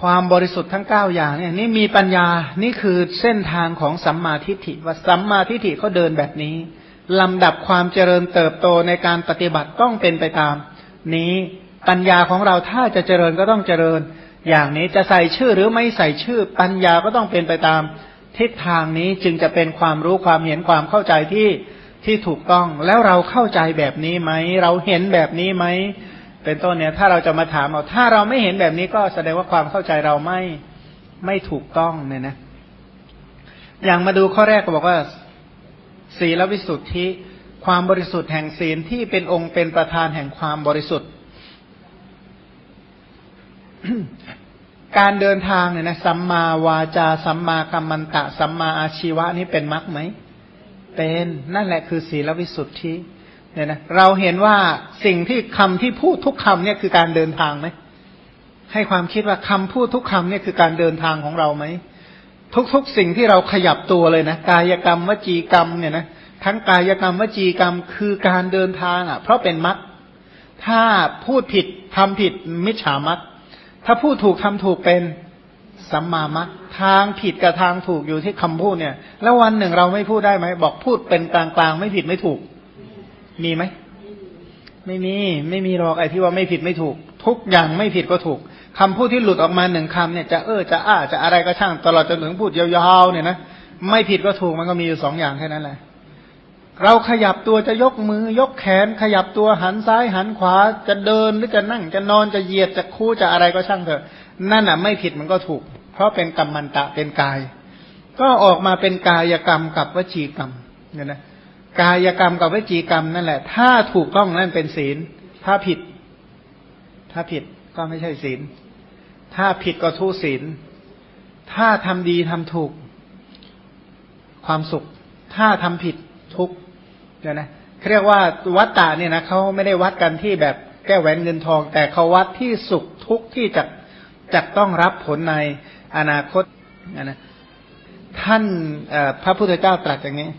ความบริสุทธิ์ทั้งเก้าอย่างเนี่ยนี่มีปัญญานี่คือเส้นทางของสัมมาทิฏฐิว่าสัมมาทิฏฐิเขาเดินแบบนี้ลำดับความเจริญเติบโตในการปฏิบัติต้องเป็นไปตาม นี้ปัญญาของเราถ้าจะเจริญก็ต้องเจริญ อย่างนี้จะใส่ชื่อหรือไม่ใส่ชื่อ ปัญญาก็ต้องเป็นไปตามทิศทางนี้จึงจะเป็นความรู้ความเห็นความเข้าใจที่ที่ถูกต้อง แล้วเราเข้าใจแบบนี้ไหม เราเห็นแบบนี้ไหม เป็นต้นเนี่ยถ้าเราจะมาถามเอาถ้าเราไม่เห็นแบบนี้ก็แสดงว่าความเข้าใจเราไม่ไม่ถูกต้องเนี่ยนะ อย่างมาดูข้อแรกก็บอกว่า ศีลวิสุทธิความบริสุทธิ์แห่งศีลที่เป็นองค์เป็นประธานแห่งความบริสุทธิ์ การเดินทางเนี่ยนะสัมมาวาจาสัมมากัมมันตะ สัมมาอาชีวะนี่เป็นมรรคไหม เป็นนั่นแหละคือศีลวิสุทธิ เนี่ยนะเราเห็นว่าสิ่งที่คำที่พูดทุกคำเนี่ยคือการเดินทางไหมให้ความคิดว่าคำพูดทุกคำเนี่ยคือการเดินทางของเราไหมทุกๆสิ่งที่เราขยับตัวเลยนะกายกรรมวจีกรรมเนี่ยนะทั้งกายกรรมวจีกรรมคือการเดินทางอะ เพราะเป็นมัดถ้าพูดผิดทำผิดมิจฉามัดถ้าพูดถูกทำถูกเป็นสัมมามัดทางผิดกับทางถูกอยู่ที่คำพูดเนี่ย แล้ววันหนึ่งเราไม่พูดได้ไหมบอกพูดเป็นกลางๆไม่ผิดไม่ถูก มีไหม ไม่มี ไม่มีหรอกไอ้ที่ว่าไม่ผิดไม่ถูก ทุกอย่างไม่ผิดก็ถูกคำพูดที่หลุดออกมาหนึ่งคำเนี่ยจะเออจะอ้าจะอะไรก็ช่างตลอดจนถึงพูดยาวๆเนี่ยนะไม่ผิดก็ถูกมันก็มีอยู่สองอย่างแค่นั้นแหละเราขยับตัวจะยกมือยกแขน ขยับตัวหันซ้ายหันขวาจะเดินหรือจะนั่งจะนอนจะเหยียดจะคู่จะอะไรก็ช่างเถอะ นั่นอะไม่ผิดมันก็ถูก เพราะเป็นกรรมมันตะเป็นกาย ก็ออกมาเป็นกายกรรมกับวจีกรรมเนี่ยนะ กายกรรมกับวิจีกรรมนั่นแหละ ถ้าถูกต้องนั่นเป็นศีล ถ้าผิด ถ้าผิดก็ไม่ใช่ศีล ถ้าผิดก็ทุศีล ถ้าทำดีทำถูก ความสุข ถ้าทำผิดทุกเนี่ยนะเรียกว่าวัดตาเนี่ยนะเขาไม่ได้วัดกันที่แบบแก้แหวนเงินทอง แต่เขาวัดที่สุขทุกที่จะจะต้องรับผลในอนาคตนะท่านพระพุทธเจ้าตรัสอย่างนี้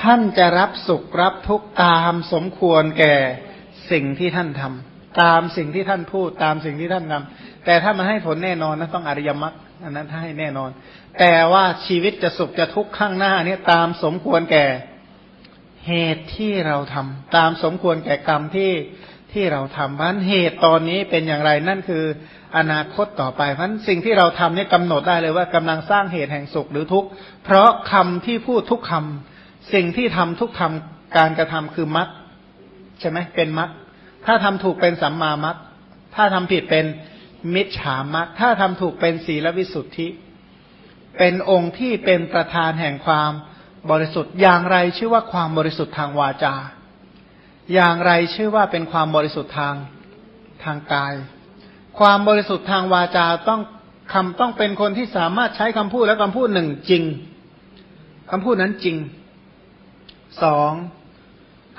ท่านจะรับสุขรับทุกข์ตามสมควรแก่สิ่งที่ท่านทำตามสิ่งที่ท่านพูดตามสิ่งที่ท่านทำแต่ถ้ามันให้ผลแน่นอนนะต้องอริยมรรคอันนั้นถ้าให้แน่นอน แต่ว่าชีวิตจะสุขจะทุกข์ข้างหน้าเนี่ยตามสมควรแก่เหตุที่เราทำตามสมควรแก่กรรมที่ที่เราทำเพราะเหตุตอนนี้เป็นอย่างไรนั่นคืออนาคตต่อไปเพราะสิ่งที่เราทำเนี่ยกำหนดได้เลยว่ากำลังสร้างเหตุแห่งสุขหรือทุกข์เพราะคำที่พูดทุกคำ สิ่งที่ทำทุกทำการกระทำคือมัดใช่ไหมเป็นมัดถ้าทำถูกเป็นสัมมามัดถ้าทำผิดเป็นมิจฉามัดถ้าทำถูกเป็นศีลวิสุทธิ เป็นองค์ที่เป็นประธานแห่งความบริสุทธิ์อย่างไรชื่อว่าความบริสุทธิ์ทางวาจา อย่างไรชื่อว่าเป็นความบริสุทธิ์ทางทางกาย ความบริสุทธิ์ทางวาจาต้องคำต้องเป็นคนที่สามารถใช้คำพูดและคำพูดหนึ่งจริงคำพูดนั้นจริง สอง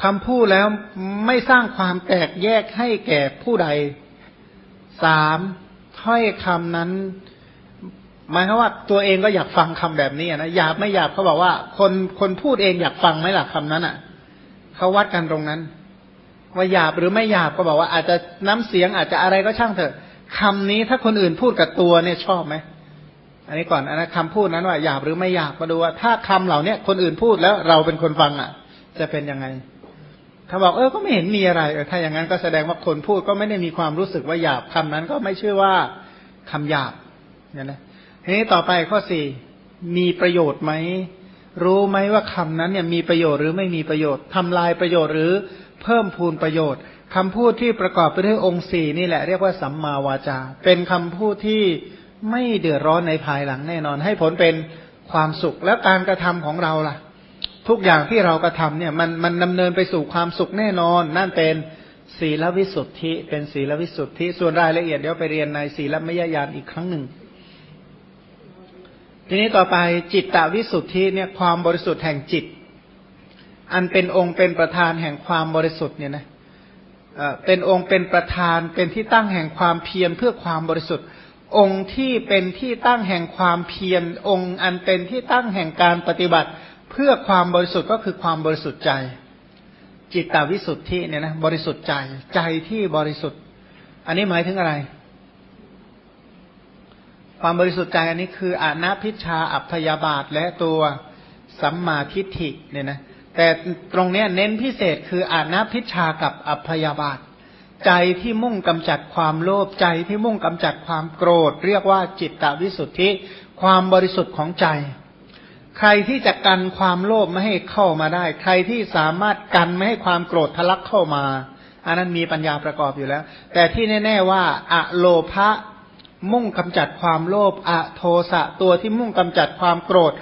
คำพูดแล้วไม่สร้างความแตกแยกให้แก่ผู้ใดสามถ้อยคำนั้นหมายความว่าตัวเองก็อยากฟังคำแบบนี้นะหยาบไม่หยาบเขาบอกว่า คนคนพูดเองอยากฟังไหมล่ะคำนั้นอะเขาวัดกันตรงนั้น ว่าหยาบหรือไม่หยาบก็บอกว่าอาจจะน้ำเสียงอาจจะอะไรก็ช่างเถอะคำนี้ถ้าคนอื่นพูดกับตัวเนี่ยชอบไหม อันนี้ก่อนอันนั้นคำพูดนั้นว่าหยาบหรือไม่หยาบมาดูว่า ถ้าคำเหล่าเนี้ยคนอื่นพูดแล้วเราเป็นคนฟังอะ จะเป็นยังไง ถ้าบอกเออก็ไม่เห็นมีอะไรเออถ้าอย่างนั้นก็แสดงว่าคนพูดก็ไม่ได้มีความรู้สึกว่าหยาบคำนั้นก็ไม่เชื่อว่าคำหยาบเนี่ยนะทีนี้ต่อไปข้อสี่มีประโยชน์ไหมรู้ไหมว่าคำนั้นเนี่ยมีประโยชน์หรือไม่มีประโยชน์ทำลายประโยชน์หรือเพิ่มพูนประโยชน์คำพูดที่ประกอบไปด้วยองค์สี่นี่แหละเรียกว่าสัมมาวาจา เป็นคำพูดที่ ไม่เดือดร้อนในภายหลังแน่นอน ให้ผลเป็นความสุขแล้วการกระทำของเราล่ะ ทุกอย่างที่เรากระทำเนี่ยมันมันดำเนินไปสู่ความสุขแน่นอน นั่นเป็นศีลวิสุทธิ เป็นศีลวิสุทธิ ส่วนรายละเอียดเดี๋ยวไปเรียนในศีลมยญาณอีกครั้งหนึ่ง ทีนี้ต่อไปจิตตวิสุทธิเนี่ยความบริสุทธิ์แห่งจิต อันเป็นองค์เป็นประธานแห่งความบริสุทธิ์เนี่ยนะเป็นองค์เป็นประธานเป็นที่ตั้งแห่งความเพียรเพื่อความบริสุทธิ์ องค์ที่เป็นที่ตั้งแห่งความเพียรองค์ อันเป็นที่ตั้งแห่งการปฏิบัติ เพื่อความบริสุทธิ์ก็คือความบริสุทธิ์ใจ จิตตวิสุทธิเนี่ยนะบริสุทธิ์ใจใจที่บริสุทธิ์ อันนี้หมายถึงอะไร ความบริสุทธิ์ใจอันนี้คืออนาพิชาอัพยาบาทและตัวสัมมาทิฏฐิเนี่ยนะแต่ตรงเนี้ยเน้นพิเศษคืออนาพิชากับอัพยาบาท ใจที่มุ่งกำจัดความโลภใจที่มุ่งกำจัดความโกรธ เรียกว่าจิตตวิสุทธิ ความบริสุทธิ์ของใจ ใครที่จะกันความโลภไม่ให้เข้ามาได้ ใครที่สามารถกันไม่ให้ความโกรธทะลักเข้ามา อันนั้นมีปัญญาประกอบอยู่แล้ว แต่ที่แน่ ๆว่า อะโลภะมุ่งกำจัดความโลภอะโทสะตัวที่มุ่งกำจัดความโกรธ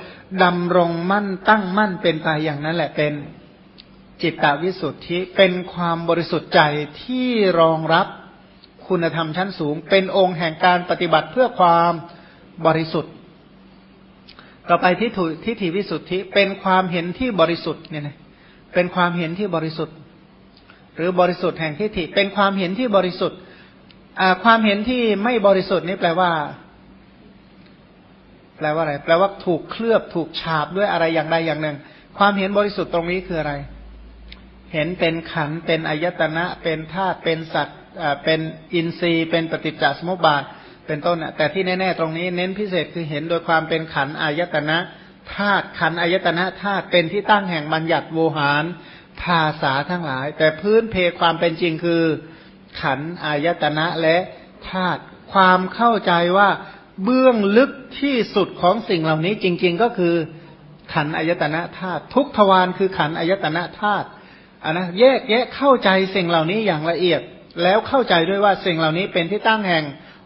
ดำรงมั่นตั้งมั่นเป็นไปอย่างนั้นแหละเป็น จิตตวิสุทธิเป็นความบริสุทธิ์ใจที่รองรับคุณธรรมชั้นสูง เป็นองค์แห่งการปฏิบัติเพื่อความบริสุทธิ์ ต่อไปที่ถูทิฏฐิวิสุทธิเป็นความเห็นที่บริสุทธิ์เนี่ยนะเป็นความเห็นที่บริสุทธิ์ หรือบริสุทธิ์แห่งทิฏฐิเป็นความเห็นที่บริสุทธิ์ความเห็นที่ไม่บริสุทธิ์นี่แปลว่า แปลว่าอะไร แปลว่าถูกเคลือบถูกฉาบด้วยอะไรอย่างใดอย่างหนึ่ง ความเห็นบริสุทธิ์ตรงนี้คืออะไร เห็นเป็นขันเป็นอายตนะ เป็นธาตุเป็นสัตว์เป็นอินทรีย์ เป็นปฏิจจสมุปบาท เป็นต้นแต่ที่แน่ๆตรงนี้เน้นพิเศษคือเห็นโดยความเป็นขันอายตนะธาตุขันอายตนะธาตุเป็นที่ตั้งแห่งบัญญัติโวหารภาษาทั้งหลาย แต่พื้นเพความเป็นจริงคือ ขันอายตนะและธาตุความเข้าใจว่าเบื้องลึกที่สุดของสิ่งเหล่านี้จริง ๆ ก็คือ ขันอายตนะธาตุทุกทวารคือขันอายตนะธาตุ อันนะแยกแยะเข้าใจสิ่งเหล่านี้อย่างละเอียด แล้วเข้าใจด้วยว่าสิ่งเหล่านี้เป็นที่ตั้งแห่ง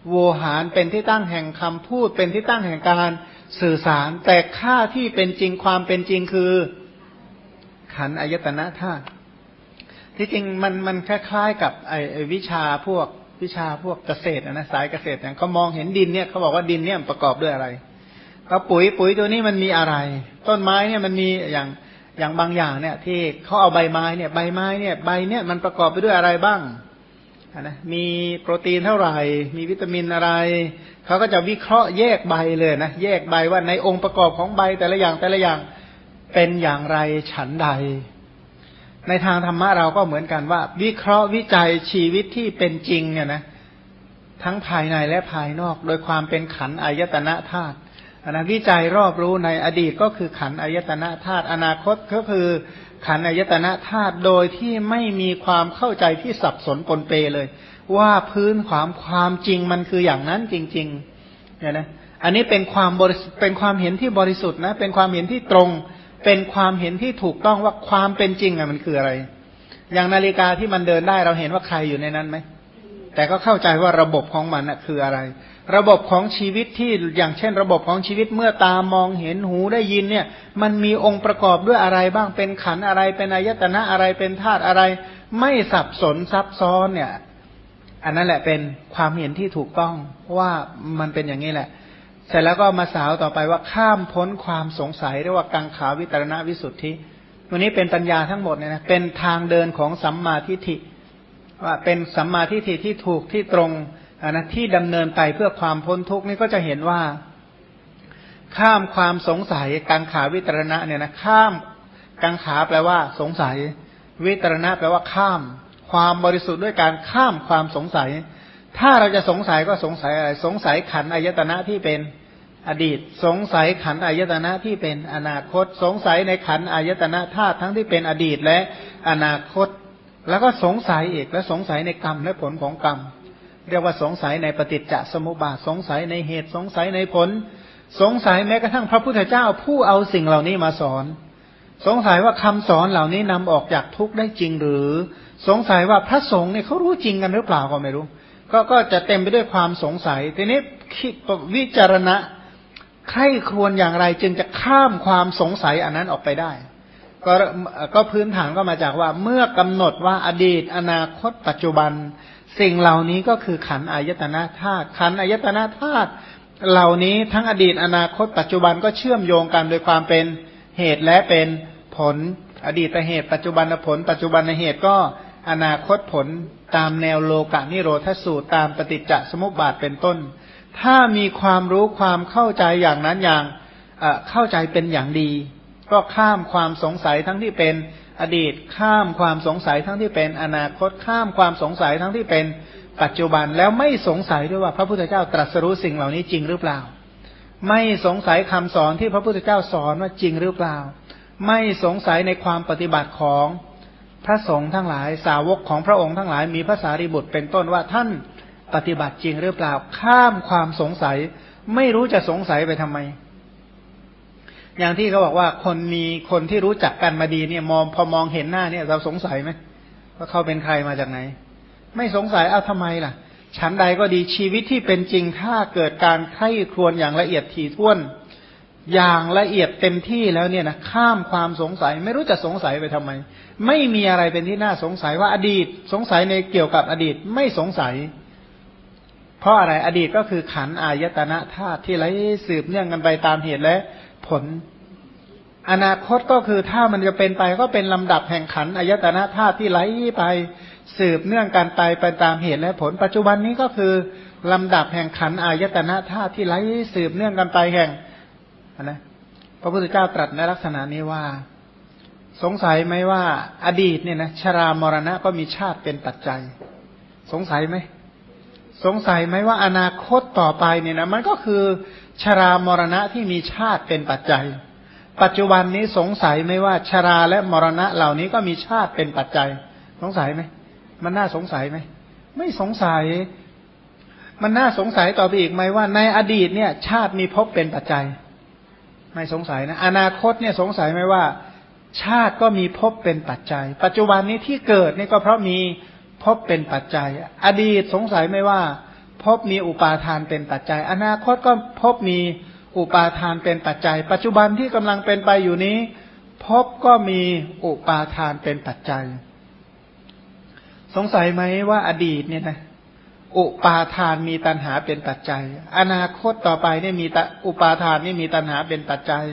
โวหารเป็นที่ตั้งแห่งคำพูด เป็นที่ตั้งแห่งการสื่อสาร แต่ค่าที่เป็นจริงความเป็นจริงคือ ขันอายตนะธาตุที่จริงมันมันคล้ายๆกับไอวิชาพวกวิชาพวกเกษตรนะสายเกษตรเนี่ยเขามองเห็นดินเนี่ยเขาบอกว่าดินเนี่ยประกอบด้วยอะไรก็ปุ๋ยปุ๋ยตัวนี้มันมีอะไร ต้นไม้เนี่ยมันมีอย่าง อย่างบางอย่างเนี่ยที่เขาเอาใบไม้เนี่ยใบไม้เนี่ยใบเนี่ยมันประกอบไปด้วยอะไรบ้างนะมีโปรตีนเท่าไหร่ มีวิตามินอะไร เขาก็จะวิเคราะห์แยกใบเลยนะ แยกใบว่าในองค์ประกอบของใบแต่ละอย่างแต่ละอย่างเป็นอย่างไรฉันใด ในทางธรรมะเราก็เหมือนกันว่า วิเคราะห์วิจัยชีวิตที่เป็นจริงเนี่ยนะทั้งภายในและภายนอก โดยความเป็นขันอายตนะธาตุ นะวิจัยรอบรู้ในอดีตก็คือขันอายตนะธาตุอนาคตก็คือขันอายตนะธาตุโดยที่ไม่มีความเข้าใจที่สับสนปนเปเลย ว่าพื้นความความจริงมันคืออย่างนั้นจริงๆเนี่ยนะอันนี้เป็นความบริเป็นความเห็นที่บริสุทธิ์นะเป็นความเห็นที่ตรง เป็นความเห็นที่ถูกต้องว่าความเป็นจริงอะมันคืออะไร อย่างนาฬิกาที่มันเดินได้เราเห็นว่าใครอยู่ในนั้นไหม แต่ก็เข้าใจว่าระบบของมันอะคืออะไร ระบบของชีวิตที่อย่างเช่น ระบบของชีวิตเมื่อตามองเห็นหูได้ยินเนี่ย มันมีองค์ประกอบด้วยอะไรบ้างเป็นขันอะไร เป็นอายตนะอะไรเป็นธาตุอะไร ไม่สับสนซับซ้อนเนี่ย อันนั้นแหละเป็นความเห็นที่ถูกต้องว่ามันเป็นอย่างนี้แหละ เสร็จแล้วก็มาสาวต่อไปว่าข้ามพ้นความสงสัยเรียกว่ากังขาวิตรณวิสุทธิตัวนี้เป็นปัญญาทั้งหมดเนี่ยนะเป็นทางเดินของสัมมาทิฏฐิ ว่าเป็นสัมมาทิฏฐิที่ถูกที่ตรงนะที่ดำเนินไปเพื่อความพ้นทุกข์นี่ก็จะเห็นว่า ข้ามความสงสัยกังขาวิตรณะเนี่ยนะข้ามกังขาแปลว่า สงสัย วิตรณะแปลว่าข้าม ความบริสุทธิ์ด้วยการข้ามความสงสัย ถ้าเราจะสงสัยก็สงสัยอะไรสงสัยขันอายตนะที่เป็นอดีต สงสัยขันอายตนะที่เป็นอนาคต สงสัยในขันอายตนะธาตุทั้งที่เป็นอดีตและอนาคต แล้วก็สงสัยอีกและสงสัยในกรรมและผลของกรรม เรียกว่าสงสัยในปฏิจจสมุปบาทสงสัยในเหตุสงสัยในผล สงสัยแม้กระทั่งพระพุทธเจ้าผู้เอาสิ่งเหล่านี้มาสอน สงสัยว่าคำสอนเหล่านี้นำออกจากทุกข์ได้จริงหรือ สงสัยว่าพระสงฆ์เนี่ยเขารู้จริงกันหรือเปล่าก็ไม่รู้ ก็ก็จะเต็มไปด้วยความสงสัยทีนี้คิดวิจารณะใครควรอย่างไรจึงจะข้ามความสงสัยอันนั้นออกไปได้ ก็ก็พื้นฐานก็มาจากว่าเมื่อกำหนดว่าอดีต อนาคต ปัจจุบัน สิ่งเหล่านี้ก็คือขันอายตนะธาตุขันอายตนะธาตุเหล่านี้ทั้งอดีตอนาคต ปัจจุบันก็เชื่อมโยงกันโดยความเป็นเหตุและเป็นผล อดีตเหตุ ปัจจุบันผล ปัจจุบันเหตุก็อนาคตผลตามแนวโลกานิโรธสูตรตามปฏิจจสมุปบาทเป็นต้น ถ้ามีความรู้ความเข้าใจอย่างนั้นอย่างเข้าใจเป็นอย่างดี ก็ข้ามความสงสัยทั้งที่เป็นอดีต ข้ามความสงสัยทั้งที่เป็นอนาคต ข้ามความสงสัยทั้งที่เป็นปัจจุบันแล้วไม่สงสัยด้วยว่าพระพุทธเจ้าตรัสรู้สิ่งเหล่านี้จริงหรือเปล่า ไม่สงสัยคำสอนที่พระพุทธเจ้าสอนว่าจริงหรือเปล่า ไม่สงสัยในความปฏิบัติของพระสงฆ์ทั้งหลายสาวกของพระองค์ทั้งหลายมีภาษาริบุตรเป็นต้นว่าท่านปฏิบัติจริงหรือเปล่า ข้ามความสงสัย ไม่รู้จะสงสัยไปทำไม อย่างที่เขาบอกว่าคนมีคนที่รู้จักกันมาดีเนี่ยมองพอมองเห็นหน้าเนี่ย เราสงสัยไหมว่าเขาเป็นใครมาจากไหน ไม่สงสัยเอาทำไมล่ะชั้นใดก็ดีชีวิตที่เป็นจริงถ้าเกิดการไข้ครวนอย่างละเอียดถี่ถ้วน อย่างละเอียดเต็มที่แล้วเนี่ยนะข้ามความสงสัย ไม่รู้จะสงสัยไปทำไม ไม่มีอะไรเป็นที่น่าสงสัยว่าอดีตสงสัยในเกี่ยวกับอดีตไม่สงสัย เพราะอะไรอดีตก็คือขันอายตนะธาตุที่ไหลสืบเนื่องกันไปตามเหตุและ ผล อนาคตก็คือถ้ามันจะเป็นไปก็เป็นลำดับแห่งขันอายตนะธาตุที่ไหลไปสืบเนื่องกันไปไปตามเหตุและผล ปัจจุบันนี้ก็คือลำดับแห่งขันอายตนะธาตุที่ไหลสืบเนื่องกันไปแห่งนะพระพุทธเจ้าตรัสในลักษณะนี้ว่า สงสัยไหมว่า อดีตเนี่ยนะชรามรณะก็มีชาติเป็นปัจจัย สงสัยไหมสงสัยไหมว่าอนาคตต่อไปเนี่ยนะมันก็คือ ชรามรณะที่มีชาติเป็นปัจจัย ปัจจุบันนี้สงสัยไหมว่าชราและมรณะเหล่านี้ก็มีชาติเป็นปัจจัย สงสัยไหมมันน่าสงสัยไหมไม่สงสัย มันน่าสงสัยต่อไปอีกไหมว่า ในอดีตเนี่ย ชาติมีภพเป็นปัจจัย ไม่สงสัยนะ อนาคตเนี่ยสงสัยไหมว่า ชาติก็มีภพเป็นปัจจัย ปัจจุบันนี้ที่เกิดนี่ก็เพราะมีภพเป็นปัจจัย อดีตสงสัยไหมว่า ภพมีอุปาทานเป็นปัจจัย อนาคตก็ภพมีอุปาทานเป็นปัจจัย ปัจจุบันที่กำลังเป็นไปอยู่นี้ภพก็มีอุปาทานเป็นปัจจัย สงสัยไหมว่าอดีตเนี่ยนะอุปาทานมีตัณหาเป็นปัจจัย อนาคตต่อไปเนี่ยมีอุปาทานนี่มีตัณหาเป็นปัจจัย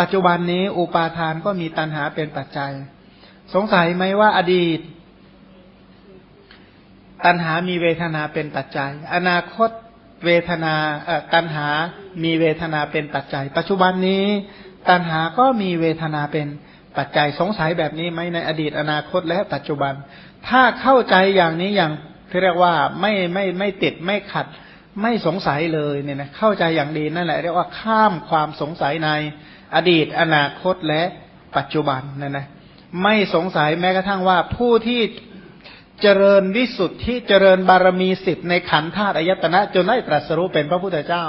ปัจจุบันนี้อุปาทานก็มีตัณหาเป็นปัจจัย สงสัยไหมว่าอดีต ตัณหามีเวทนาเป็นปัจจัย อนาคตเวทนาตัณหามีเวทนาเป็นปัจจัย ปัจจุบันนี้ตัณหาก็มีเวทนาเป็นปัจจัยสงสัยแบบนี้ไหมในอดีตอนาคตและปัจจุบัน ถ้าเข้าใจอย่างนี้อย่างที่เรียกว่าไม่ไม่ไม่ติดไม่ขัดไม่สงสัยเลยเนี่ยนะเข้าใจอย่างดีนั่นแหละเรียกว่าข้ามความสงสัยในอดีตอนาคตและปัจจุบันนั่นนะไม่สงสัยแม้กระทั่งว่าผู้ที่ เจริญวิสุทธิเจริญบารมีสิทธิ์ในขันธาตุอายตนะจนได้ตรัสรู้เป็นพระพุทธเจ้า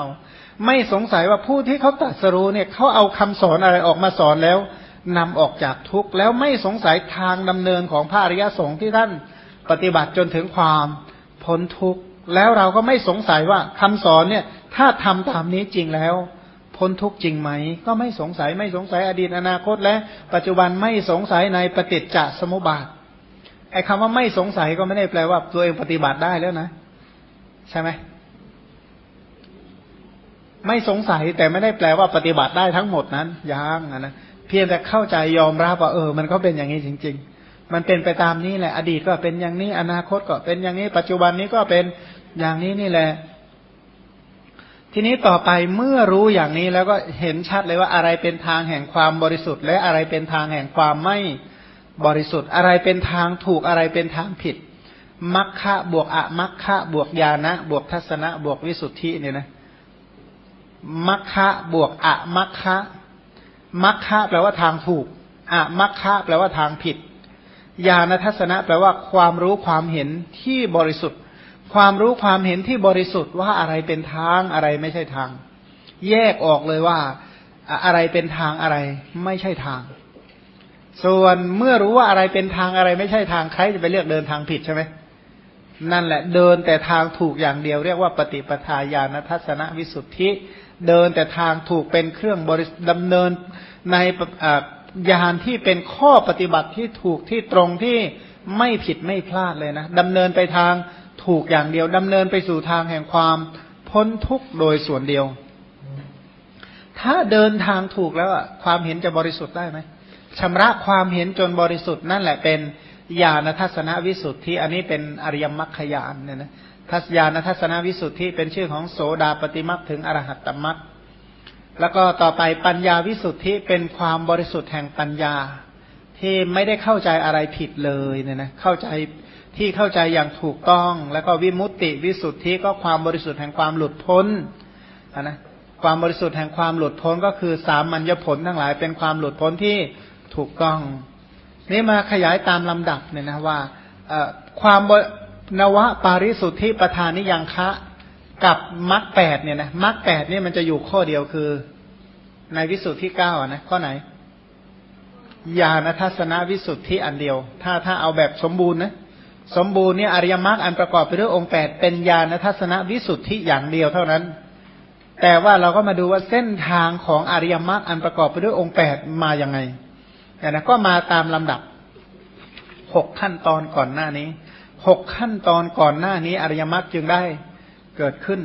ไม่สงสัยว่าผู้ที่เขาตรัสรู้เนี่ยเขาเอาคำสอนอะไรออกมาสอนแล้วนำออกจากทุกข์แล้วไม่สงสัยทางดำเนินของพระอริยสงฆ์ที่ท่านปฏิบัติจนถึงความพ้นทุกข์แล้วเราก็ไม่สงสัยว่าคำสอนเนี่ย ถ้าทำตามนี้จริงแล้ว พ้นทุกข์จริงไหม ก็ไม่สงสัยไม่สงสัยอดีตอนาคตและปัจจุบันไม่สงสัยในปฏิจจสมุปบาท ไอ้คำว่าไม่สงสัยก็ไม่ได้แปลว่าตัวเองปฏิบัติได้แล้วนะ ใช่ไหมไม่สงสัยแต่ไม่ได้แปลว่าปฏิบัติได้ทั้งหมดนั้นยังนะเพียงแต่เข้าใจยอมรับว่าเออ มันก็เป็นอย่างนี้จริง ๆ มันเป็นไปตามนี้แหละ อดีตก็เป็นอย่างนี้ อนาคตก็เป็นอย่างนี้ ปัจจุบันนี้ก็เป็นอย่างนี้นี่แหละ ทีนี้ต่อไปเมื่อรู้อย่างนี้แล้วก็เห็นชัดเลยว่าอะไรเป็นทางแห่งความบริสุทธิ์ และอะไรเป็นทางแห่งความไม่บ บริสุทธิ์ อะไรเป็นทางถูกอะไรเป็นทางผิดมัคคะบวกอะมัคคะบวกญาณะบวกทัศนะบวกวิสุทธิเนี่ยนะมัคคะบวกอะมัคคะมัคคะแปลว่าทางถูกอะมัคคะแปลว่าทางผิดญาณทัศนะแปลว่าความรู้ความเห็นที่บริสุทธิ์ ความรู้ความเห็นที่บริสุทธิ์ว่าอะไรเป็นทางอะไรไม่ใช่ทาง แยกออกเลยว่า อะไรเป็นทางอะไรไม่ใช่ทาง ส่วนเมื่อรู้ว่าอะไรเป็นทางอะไรไม่ใช่ทางใครจะไปเลือกเดินทางผิดใช่ไหมนั่นแหละเดินแต่ทางถูกอย่างเดียว เรียกว่าปฏิปทาญาณทัศนวิสุทธิ เดินแต่ทางถูกเป็นเครื่องบริดำเนินในยานที่เป็นข้อปฏิบัติที่ถูกที่ตรงที่ไม่ผิดไม่พลาดเลยนะดำเนินไปทางถูกอย่างเดียวดำเนินไปสู่ทางแห่งความพ้นทุกข์โดยส่วนเดียว ถ้าเดินทางถูกแล้วความเห็นจะบริสุทธิ์ได้ไหม ชำระความเห็นจนบริสุทธิ์นั่นแหละเป็นญาณทัศนวิสุทธิ อันนี้เป็นอริยมรรคยานเนี่ยนะทัศญาณทัศนวิสุทธิเป็นชื่อของโสดาปฏิมักถึงอรหัตตมักแล้วก็ต่อไปปัญญาวิสุทธิเป็นความบริสุทธิ์แห่งปัญญา ที่ไม่ได้เข้าใจอะไรผิดเลยเนี่ยนะเข้าใจที่เข้าใจอย่างถูกต้อง แล้วก็วิมุตติวิสุทธิก็ความบริสุทธิ์แห่งความหลุดพ้นนะความบริสุทธิ์แห่งความหลุดพ้นก็คือสามัญญผลทั้งหลายเป็นความหลุดพ้นที่ ถูกต้อง นี่มาขยายตามลำดับเนี่ยนะว่าความนวะปาริสุทธิประธานนิยังคะกับมรรคแปดเนี่ยนะมรรคแปดเนี่ยมันจะอยู่ข้อเดียวคือในวิสุทธิเก้านะข้อไหนญาณทัศนวิสุทธิอันเดียว ถ้าถ้าเอาแบบสมบูรณ์นะสมบูรณ์เนี่ยอริยมรรคอันประกอบไปด้วยองค์แปดเป็นญาณทัศนวิสุทธิอย่างเดียวเท่านั้น แต่ว่าเราก็มาดูว่าเส้นทางของอริยมรรคอันประกอบไปด้วยองค์แปดมาอย่างไง นะก็มาตามลำดับหกขั้นตอนก่อนหน้านี้หกขั้นตอนก่อนหน้านี้อริยมรรคจึงได้เกิดขึ้น